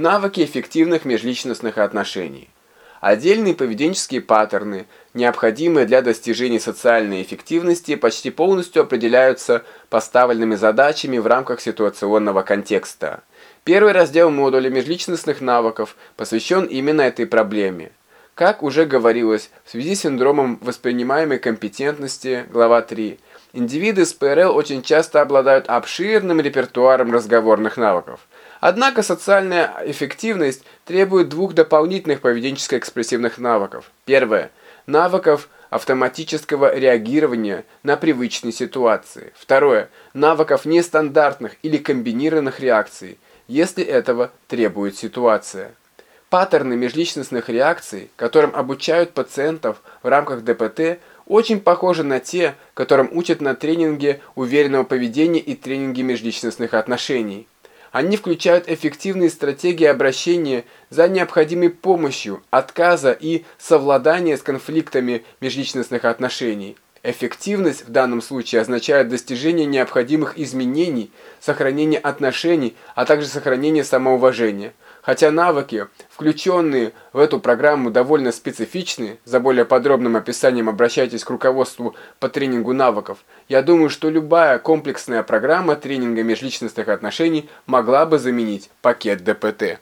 Навыки эффективных межличностных отношений. Отдельные поведенческие паттерны, необходимые для достижения социальной эффективности, почти полностью определяются поставленными задачами в рамках ситуационного контекста. Первый раздел модуля межличностных навыков посвящен именно этой проблеме. Как уже говорилось, в связи с синдромом воспринимаемой компетентности, глава 3, индивиды с ПРЛ очень часто обладают обширным репертуаром разговорных навыков. Однако социальная эффективность требует двух дополнительных поведенческо-экспрессивных навыков. Первое – навыков автоматического реагирования на привычные ситуации. Второе – навыков нестандартных или комбинированных реакций, если этого требует ситуация. Паттерны межличностных реакций, которым обучают пациентов в рамках ДПТ, очень похожи на те, которым учат на тренинге уверенного поведения и тренинге межличностных отношений. Они включают эффективные стратегии обращения за необходимой помощью, отказа и совладания с конфликтами межличностных отношений. Эффективность в данном случае означает достижение необходимых изменений, сохранение отношений, а также сохранение самоуважения. Хотя навыки, включенные в эту программу, довольно специфичны, за более подробным описанием обращайтесь к руководству по тренингу навыков, я думаю, что любая комплексная программа тренинга межличностных отношений могла бы заменить пакет ДПТ.